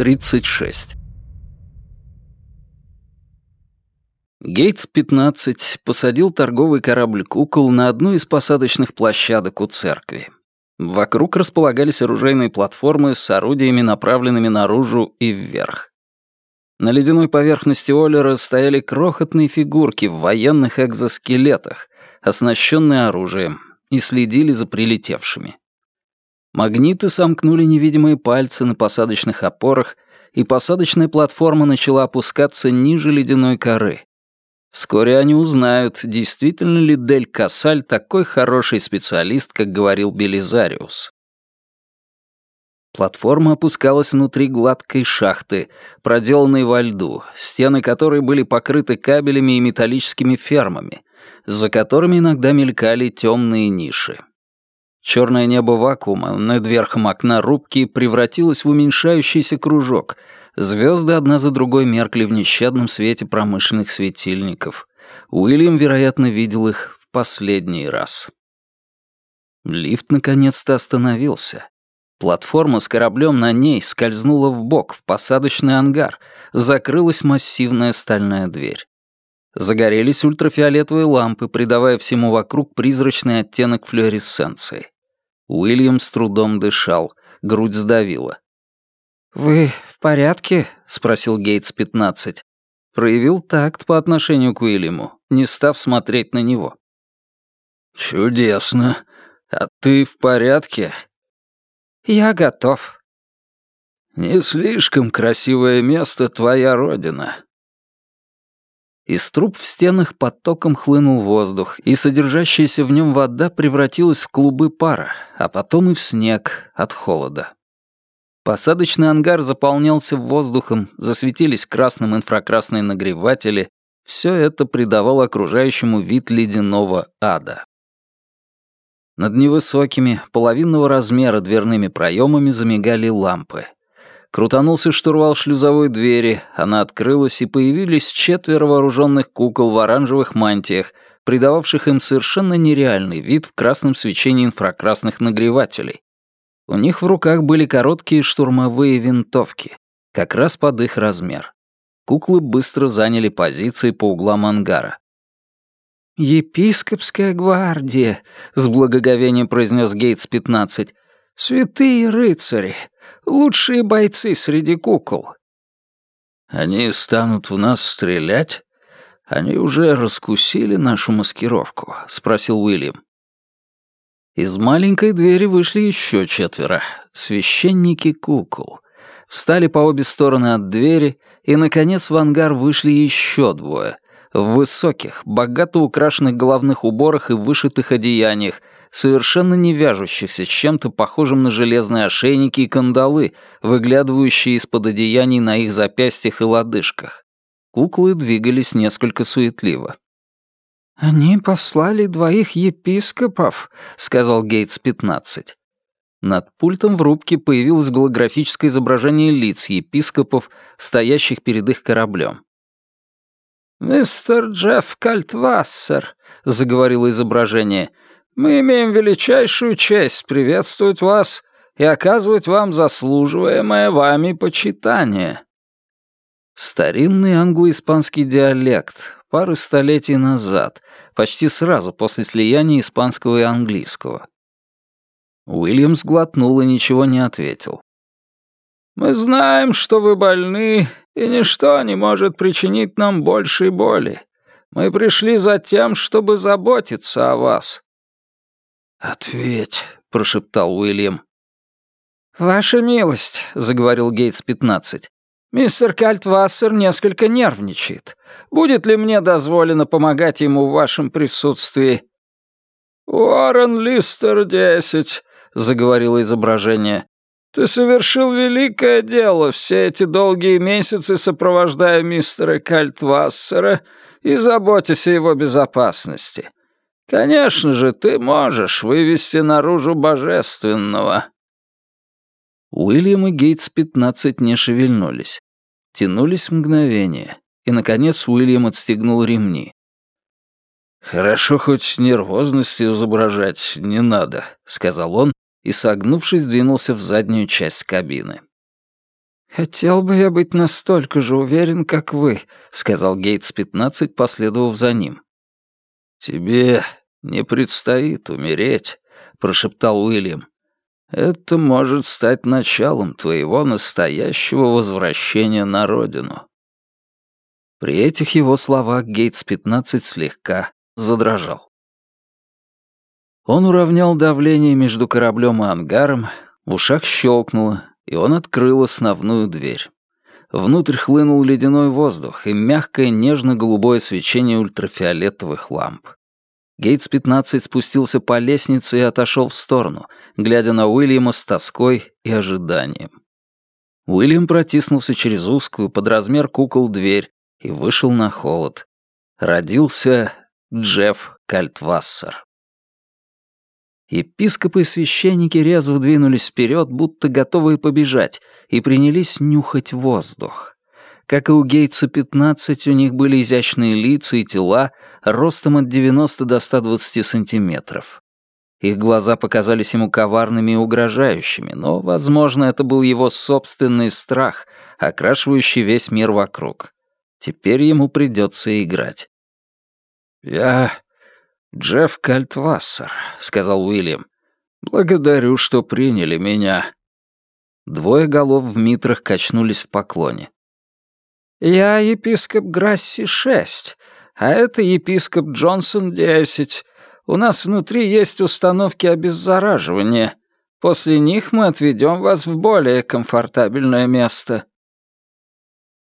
36. Гейтс-15 посадил торговый корабль «Кукол» на одну из посадочных площадок у церкви. Вокруг располагались оружейные платформы с орудиями, направленными наружу и вверх. На ледяной поверхности Оллера стояли крохотные фигурки в военных экзоскелетах, оснащенные оружием, и следили за прилетевшими. Магниты сомкнули невидимые пальцы на посадочных опорах, и посадочная платформа начала опускаться ниже ледяной коры. Вскоре они узнают, действительно ли Дель Кассаль такой хороший специалист, как говорил Белизариус. Платформа опускалась внутри гладкой шахты, проделанной во льду, стены которой были покрыты кабелями и металлическими фермами, за которыми иногда мелькали темные ниши. Черное небо вакуума над верхом окна рубки превратилось в уменьшающийся кружок — Звезды одна за другой меркли в нещадном свете промышленных светильников. Уильям, вероятно, видел их в последний раз. Лифт наконец-то остановился. Платформа с кораблем на ней скользнула в бок в посадочный ангар. Закрылась массивная стальная дверь. Загорелись ультрафиолетовые лампы, придавая всему вокруг призрачный оттенок флуоресценции. Уильям с трудом дышал, грудь сдавила. «Вы в порядке?» — спросил Гейтс-15. Проявил такт по отношению к Уильяму, не став смотреть на него. «Чудесно. А ты в порядке?» «Я готов». «Не слишком красивое место твоя родина». Из труб в стенах потоком хлынул воздух, и содержащаяся в нем вода превратилась в клубы пара, а потом и в снег от холода. Посадочный ангар заполнялся воздухом, засветились красным инфракрасные нагреватели. Все это придавало окружающему вид ледяного ада. Над невысокими, половинного размера дверными проемами замигали лампы. Крутанулся штурвал шлюзовой двери, она открылась, и появились четверо вооруженных кукол в оранжевых мантиях, придававших им совершенно нереальный вид в красном свечении инфракрасных нагревателей. У них в руках были короткие штурмовые винтовки, как раз под их размер. Куклы быстро заняли позиции по углам ангара. «Епископская гвардия», — с благоговением произнес Гейтс-15. «Святые рыцари, лучшие бойцы среди кукол». «Они станут в нас стрелять? Они уже раскусили нашу маскировку?» — спросил Уильям. Из маленькой двери вышли еще четверо. Священники кукол. Встали по обе стороны от двери, и, наконец, в ангар вышли еще двое. В высоких, богато украшенных головных уборах и вышитых одеяниях, совершенно не вяжущихся с чем-то похожим на железные ошейники и кандалы, выглядывающие из-под одеяний на их запястьях и лодыжках. Куклы двигались несколько суетливо. «Они послали двоих епископов», — сказал Гейтс-15. Над пультом в рубке появилось голографическое изображение лиц епископов, стоящих перед их кораблем. «Мистер Джефф Кальтвассер», — заговорило изображение, — «мы имеем величайшую честь приветствовать вас и оказывать вам заслуживаемое вами почитание». Старинный англо-испанский диалект, пары столетий назад, почти сразу после слияния испанского и английского. Уильям сглотнул и ничего не ответил. «Мы знаем, что вы больны, и ничто не может причинить нам большей боли. Мы пришли за тем, чтобы заботиться о вас». «Ответь», — прошептал Уильям. «Ваша милость», — заговорил Гейтс-15, Мистер Кальтвассер несколько нервничает. Будет ли мне дозволено помогать ему в вашем присутствии?» «Уоррен Листер, десять», — заговорило изображение. «Ты совершил великое дело все эти долгие месяцы, сопровождая мистера Кальтвассера и заботясь о его безопасности. Конечно же, ты можешь вывести наружу божественного». Уильям и Гейтс-15 не шевельнулись. Тянулись мгновения, и, наконец, Уильям отстегнул ремни. «Хорошо, хоть нервозности изображать не надо», — сказал он и, согнувшись, двинулся в заднюю часть кабины. «Хотел бы я быть настолько же уверен, как вы», — сказал Гейтс-15, последовав за ним. «Тебе не предстоит умереть», — прошептал Уильям. «Это может стать началом твоего настоящего возвращения на родину». При этих его словах Гейтс-15 слегка задрожал. Он уравнял давление между кораблем и ангаром, в ушах щелкнуло, и он открыл основную дверь. Внутрь хлынул ледяной воздух и мягкое нежно-голубое свечение ультрафиолетовых ламп. Гейтс-15 спустился по лестнице и отошел в сторону, глядя на Уильяма с тоской и ожиданием. Уильям протиснулся через узкую под размер кукол дверь и вышел на холод. Родился Джефф Кальтвассер. Епископы и священники резво двинулись вперед, будто готовые побежать, и принялись нюхать воздух. Как и у Гейтса 15, у них были изящные лица и тела ростом от 90 до 120 сантиметров. Их глаза показались ему коварными и угрожающими, но, возможно, это был его собственный страх, окрашивающий весь мир вокруг. Теперь ему придется играть. «Я «Джефф Кальтвассер», — сказал Уильям. «Благодарю, что приняли меня». Двое голов в митрах качнулись в поклоне. «Я епископ Грасси-6, а это епископ Джонсон-10. У нас внутри есть установки обеззараживания. После них мы отведем вас в более комфортабельное место».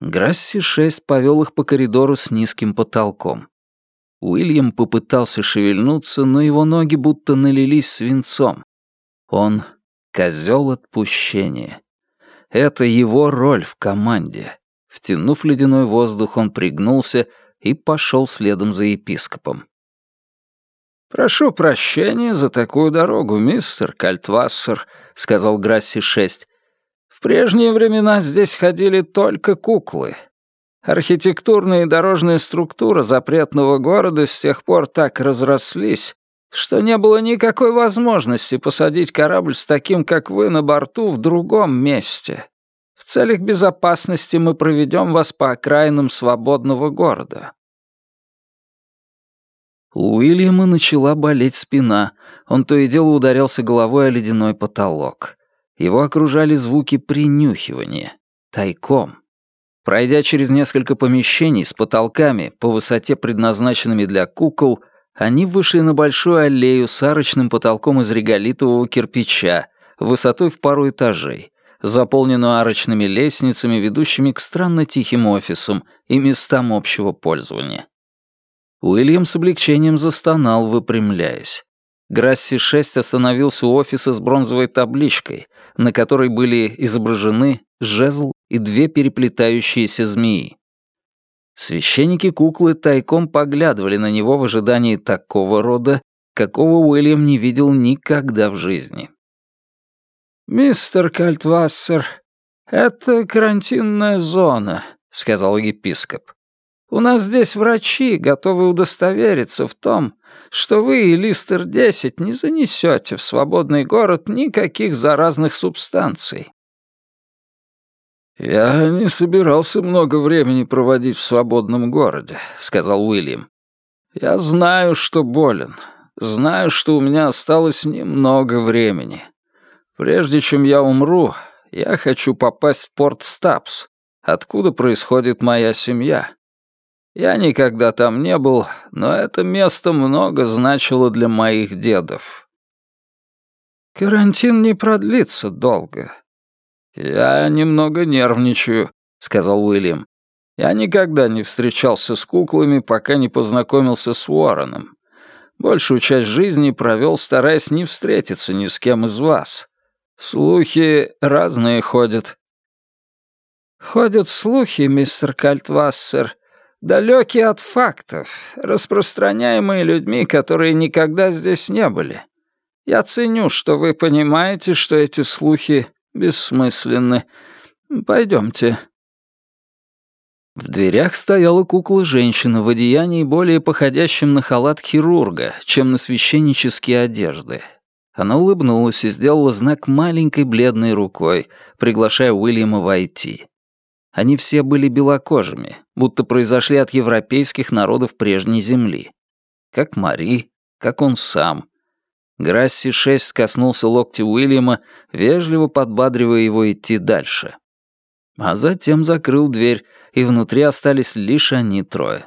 Грасси-6 повел их по коридору с низким потолком. Уильям попытался шевельнуться, но его ноги будто налились свинцом. Он — козел отпущения. Это его роль в команде. Втянув ледяной воздух, он пригнулся и пошел следом за епископом. «Прошу прощения за такую дорогу, мистер Кальтвассер», — сказал Грасси-6. «В прежние времена здесь ходили только куклы. Архитектурная и дорожная структура запретного города с тех пор так разрослись, что не было никакой возможности посадить корабль с таким, как вы, на борту в другом месте. В целях безопасности мы проведем вас по окраинам свободного города». У Уильяма начала болеть спина. Он то и дело ударялся головой о ледяной потолок. Его окружали звуки принюхивания. Тайком. Пройдя через несколько помещений с потолками по высоте, предназначенными для кукол, они вышли на большую аллею с арочным потолком из реголитового кирпича, высотой в пару этажей, заполненную арочными лестницами, ведущими к странно тихим офисам и местам общего пользования. Уильям с облегчением застонал, выпрямляясь. Грасси-6 остановился у офиса с бронзовой табличкой, на которой были изображены жезл и две переплетающиеся змеи. Священники-куклы тайком поглядывали на него в ожидании такого рода, какого Уильям не видел никогда в жизни. «Мистер Кальтвассер, это карантинная зона», — сказал епископ. «У нас здесь врачи, готовы удостовериться в том, что вы и Листер-10 не занесете в свободный город никаких заразных субстанций. «Я не собирался много времени проводить в свободном городе», — сказал Уильям. «Я знаю, что болен. Знаю, что у меня осталось немного времени. Прежде чем я умру, я хочу попасть в порт Стапс, откуда происходит моя семья. Я никогда там не был, но это место много значило для моих дедов». «Карантин не продлится долго», «Я немного нервничаю», — сказал Уильям. «Я никогда не встречался с куклами, пока не познакомился с Уорреном. Большую часть жизни провел, стараясь не встретиться ни с кем из вас. Слухи разные ходят». «Ходят слухи, мистер Кальтвассер, далекие от фактов, распространяемые людьми, которые никогда здесь не были. Я ценю, что вы понимаете, что эти слухи бессмысленны. Пойдемте». В дверях стояла кукла-женщина в одеянии более походящем на халат хирурга, чем на священнические одежды. Она улыбнулась и сделала знак маленькой бледной рукой, приглашая Уильяма войти. Они все были белокожими, будто произошли от европейских народов прежней земли. Как Мари, как он сам. Грасси-6 коснулся локтя Уильяма, вежливо подбадривая его идти дальше. А затем закрыл дверь, и внутри остались лишь они трое.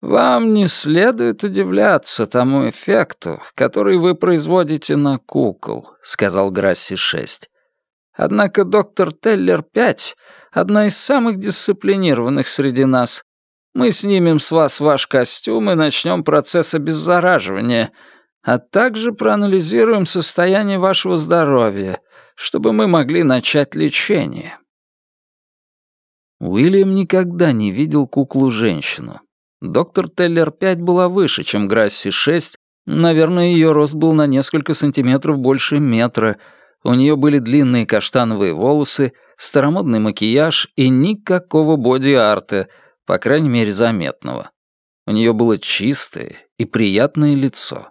«Вам не следует удивляться тому эффекту, который вы производите на кукол», — сказал Грасси-6. Однако доктор Теллер-5 — одна из самых дисциплинированных среди нас. Мы снимем с вас ваш костюм и начнем процесс обеззараживания, а также проанализируем состояние вашего здоровья, чтобы мы могли начать лечение». Уильям никогда не видел куклу-женщину. Доктор Теллер-5 была выше, чем Грасси-6, наверное, ее рост был на несколько сантиметров больше метра — у нее были длинные каштановые волосы, старомодный макияж и никакого боди-арта, по крайней мере, заметного. У нее было чистое и приятное лицо.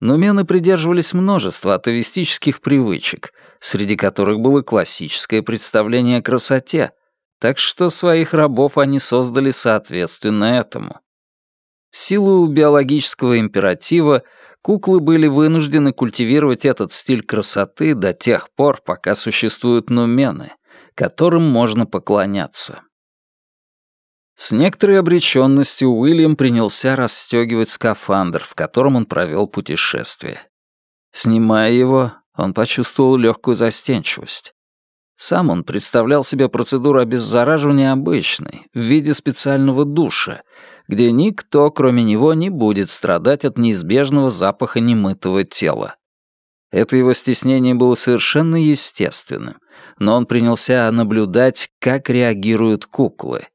Но мены придерживались множества атовистических привычек, среди которых было классическое представление о красоте, так что своих рабов они создали соответственно этому. В силу биологического императива куклы были вынуждены культивировать этот стиль красоты до тех пор, пока существуют нумены, которым можно поклоняться. С некоторой обреченностью Уильям принялся расстегивать скафандр, в котором он провел путешествие. Снимая его, он почувствовал легкую застенчивость. Сам он представлял себе процедуру обеззараживания обычной, в виде специального душа, где никто, кроме него, не будет страдать от неизбежного запаха немытого тела. Это его стеснение было совершенно естественным, но он принялся наблюдать, как реагируют куклы.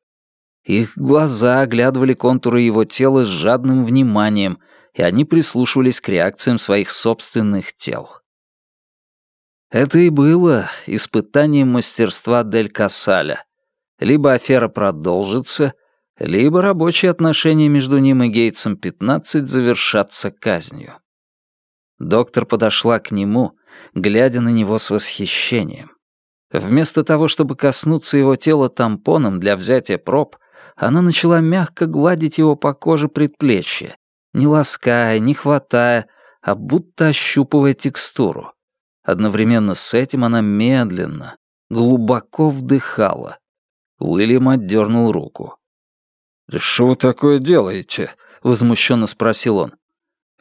Их глаза оглядывали контуры его тела с жадным вниманием, и они прислушивались к реакциям своих собственных тел. Это и было испытанием мастерства Дель Кассаля. Либо афера продолжится — либо рабочие отношения между ним и Гейтсом 15 завершатся казнью. Доктор подошла к нему, глядя на него с восхищением. Вместо того, чтобы коснуться его тела тампоном для взятия проб, она начала мягко гладить его по коже предплечья, не лаская, не хватая, а будто ощупывая текстуру. Одновременно с этим она медленно, глубоко вдыхала. Уильям отдернул руку. «Да что вы такое делаете?» — возмущенно спросил он.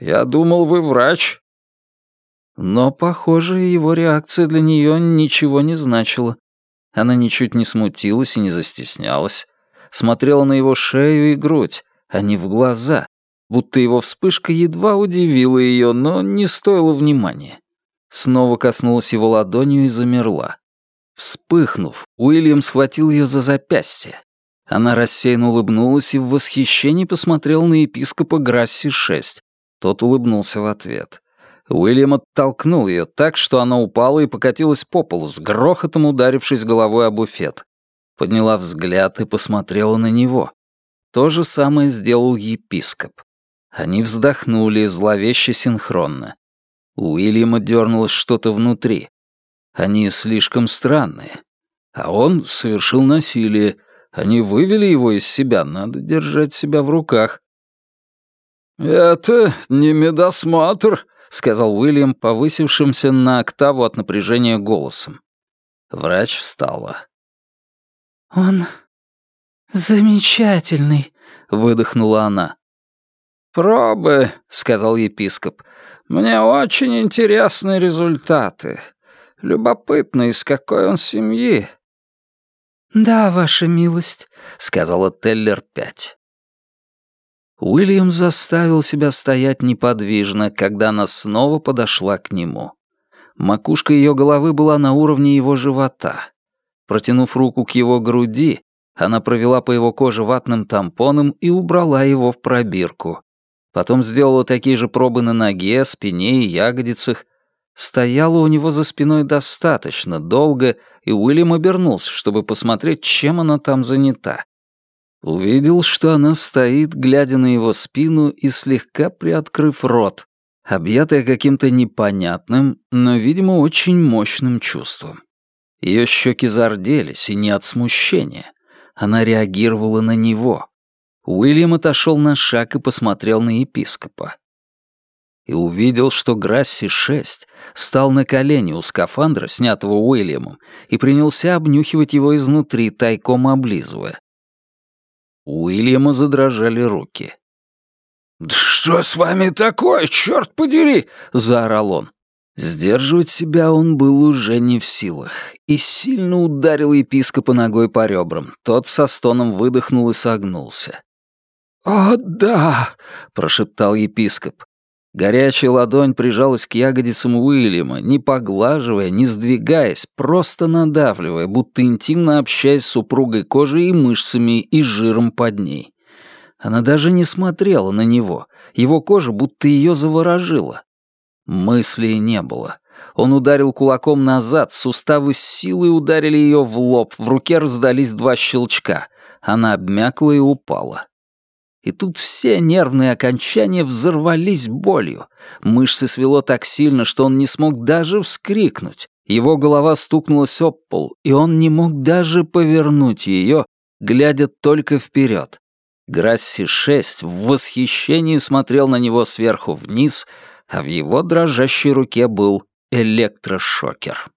«Я думал, вы врач». Но, похоже, его реакция для нее ничего не значила. Она ничуть не смутилась и не застеснялась. Смотрела на его шею и грудь, а не в глаза, будто его вспышка едва удивила ее, но не стоила внимания. Снова коснулась его ладонью и замерла. Вспыхнув, Уильям схватил ее за запястье. Она рассеянно улыбнулась и в восхищении посмотрел на епископа Грасси-6. Тот улыбнулся в ответ. Уильям оттолкнул ее так, что она упала и покатилась по полу, с грохотом ударившись головой о буфет. Подняла взгляд и посмотрела на него. То же самое сделал епископ. Они вздохнули зловеще синхронно. У Уильяма дернулось что-то внутри. Они слишком странные. А он совершил насилие, они вывели его из себя, надо держать себя в руках. «Это не медосмотр», — сказал Уильям, повысившимся на октаву от напряжения голосом. Врач встала. «Он замечательный», — выдохнула она. «Пробы», — сказал епископ. «Мне очень интересны результаты. Любопытно, из какой он семьи. «Да, ваша милость», — сказала Теллер-5. Уильям заставил себя стоять неподвижно, когда она снова подошла к нему. Макушка ее головы была на уровне его живота. Протянув руку к его груди, она провела по его коже ватным тампоном и убрала его в пробирку. Потом сделала такие же пробы на ноге, спине и ягодицах, Стояла у него за спиной достаточно долго, и Уильям обернулся, чтобы посмотреть, чем она там занята. Увидел, что она стоит, глядя на его спину и слегка приоткрыв рот, объятая каким-то непонятным, но, видимо, очень мощным чувством. Ее щеки зарделись, и не от смущения. Она реагировала на него. Уильям отошел на шаг и посмотрел на епископа. И увидел, что Грасси-6 стал на колени у скафандра, снятого Уильямом, и принялся обнюхивать его изнутри, тайком облизывая. У Уильяма задрожали руки. «Да что с вами такое, черт подери!» — заорал он. Сдерживать себя он был уже не в силах и сильно ударил епископа ногой по ребрам. Тот со стоном выдохнул и согнулся. «О, да!» — прошептал епископ. Горячая ладонь прижалась к ягодицам Уильяма, не поглаживая, не сдвигаясь, просто надавливая, будто интимно общаясь с супругой кожей и мышцами и жиром под ней. Она даже не смотрела на него, его кожа будто ее заворожила. Мыслей не было. Он ударил кулаком назад, суставы с силой ударили ее в лоб, в руке раздались два щелчка. Она обмякла и упала. И тут все нервные окончания взорвались болью. Мышцы свело так сильно, что он не смог даже вскрикнуть. Его голова стукнулась об пол, и он не мог даже повернуть ее, глядя только вперед. Грасси-6 в восхищении смотрел на него сверху вниз — а в его дрожащей руке был электрошокер.